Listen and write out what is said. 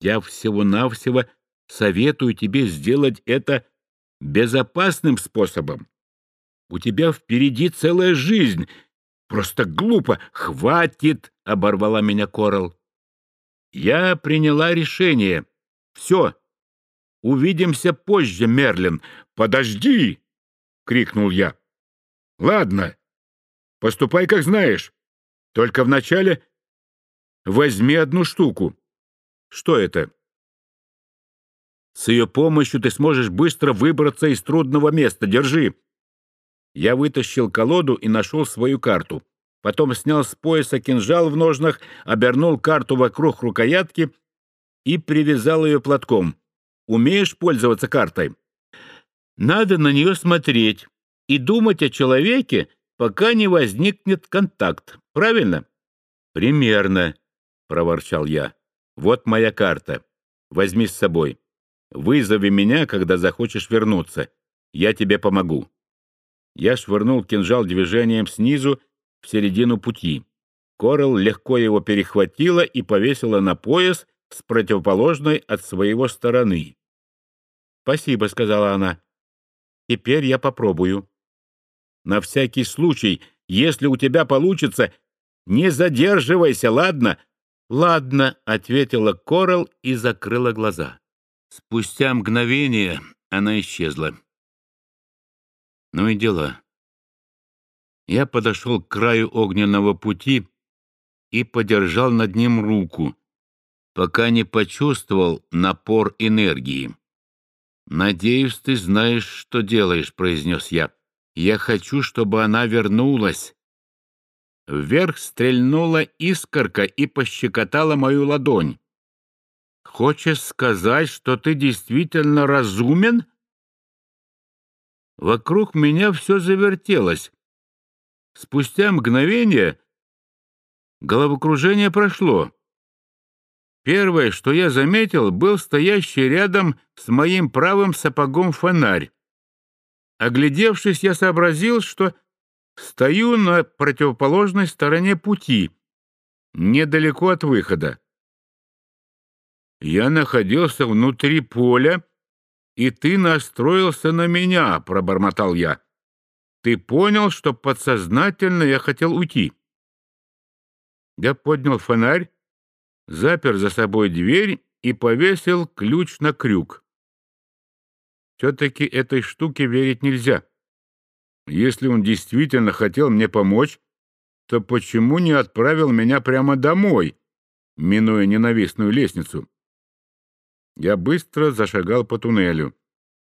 Я всего-навсего советую тебе сделать это безопасным способом. У тебя впереди целая жизнь. Просто глупо. Хватит, — оборвала меня Корал. Я приняла решение. Все. Увидимся позже, Мерлин. Подожди, — крикнул я. Ладно, поступай, как знаешь. Только вначале возьми одну штуку. Что это? С ее помощью ты сможешь быстро выбраться из трудного места. Держи. Я вытащил колоду и нашел свою карту. Потом снял с пояса кинжал в ножнах, обернул карту вокруг рукоятки и привязал ее платком. Умеешь пользоваться картой? Надо на нее смотреть и думать о человеке, пока не возникнет контакт. Правильно? Примерно, проворчал я. Вот моя карта. Возьми с собой. Вызови меня, когда захочешь вернуться. Я тебе помогу. Я швырнул кинжал движением снизу в середину пути. Корел легко его перехватила и повесила на пояс с противоположной от своего стороны. «Спасибо», — сказала она. «Теперь я попробую». «На всякий случай, если у тебя получится, не задерживайся, ладно?» «Ладно», — ответила Корел и закрыла глаза. Спустя мгновение она исчезла. Ну и дела. Я подошел к краю огненного пути и подержал над ним руку, пока не почувствовал напор энергии. «Надеюсь, ты знаешь, что делаешь», — произнес я. «Я хочу, чтобы она вернулась». Вверх стрельнула искорка и пощекотала мою ладонь. «Хочешь сказать, что ты действительно разумен?» Вокруг меня все завертелось. Спустя мгновение головокружение прошло. Первое, что я заметил, был стоящий рядом с моим правым сапогом фонарь. Оглядевшись, я сообразил, что стою на противоположной стороне пути, недалеко от выхода. Я находился внутри поля, и ты настроился на меня, — пробормотал я. Ты понял, что подсознательно я хотел уйти. Я поднял фонарь, запер за собой дверь и повесил ключ на крюк. Все-таки этой штуке верить нельзя. Если он действительно хотел мне помочь, то почему не отправил меня прямо домой, минуя ненавистную лестницу? Я быстро зашагал по туннелю.